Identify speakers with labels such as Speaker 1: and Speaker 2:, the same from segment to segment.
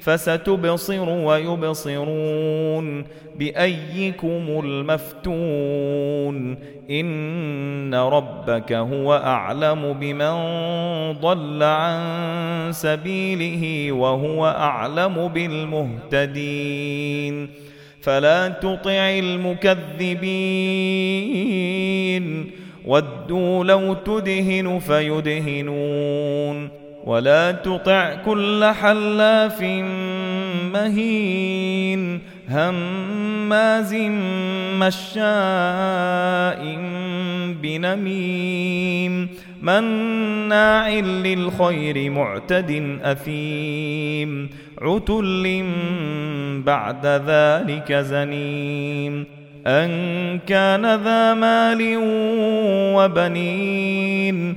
Speaker 1: فستبصر ويبصرون بأيكم المفتون إن ربك هو أعلم بمن ضل عن سبيله وهو أعلم بالمهتدين فلا تطع المكذبين ودوا لو تدهن فيدهنون ولا تطع كل حلاف مهين هماز مشاء بنميم مناع للخير معتد أثيم عتل بعد ذلك زنيم أن كان ذا مال وبنين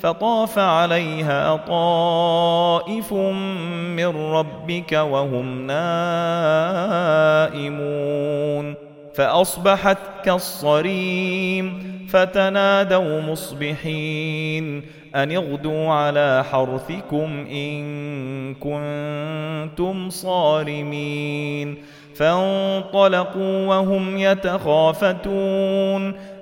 Speaker 1: فطاف عليها طائف من ربك وهم نائمون. فأصبحت كالصريم فتنادوا مصبحين. أن اغدوا على حرثكم إن كنتم صارمين. فانطلقوا وهم يتخافتون.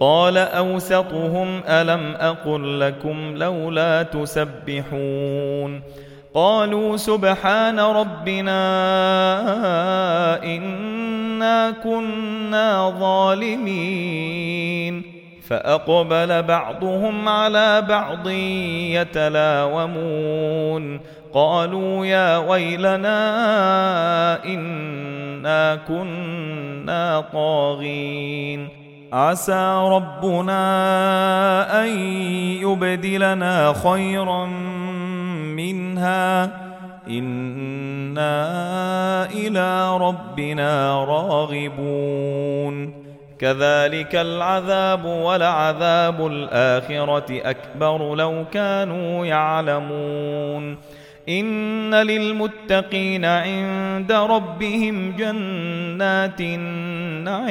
Speaker 1: قال أوسطهم ألم أقل لكم لولا تسبحون قالوا سبحان ربنا إنا كنا ظالمين فأقبل بعضهم على بعض يتلاومون قالوا يا ويلنا إنا كنا طاغين عسى ربنا أن يبدلنا خيرا منها. إنا إلى ربنا راغبون. كذلك العذاب ولعذاب الآخرة أكبر لو كانوا يعلمون. إن للمتقين عند ربهم جنات النعيم.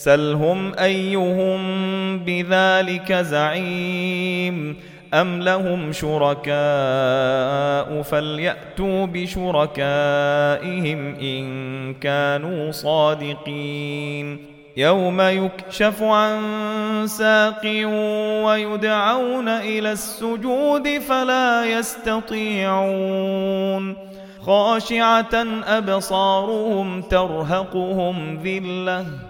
Speaker 1: سلهم أيهم بذلك زعيم أم لهم شركاء فليأتوا بشركائهم إن كانوا صادقين يوم يكشف عن ساق ويدعون إلى السجود فلا يستطيعون خاشعة أبصارهم ترهقهم ذلة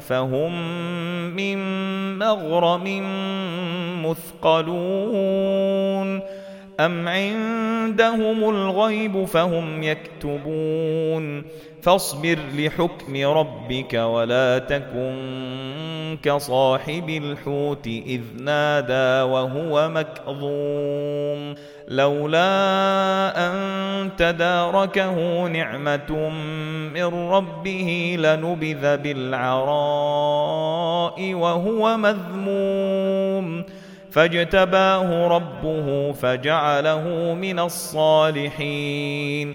Speaker 1: فهم من مغرم مثقلون أم عندهم الغيب فهم يكتبون فاصبر لحكم ربك ولا تكن كصاحب الحوت إذ نادى وهو مكظوم لولا أن تداركه نعمة من ربه لنبذ بالعراء وهو مذموم فاجتباه ربه فجعله من الصالحين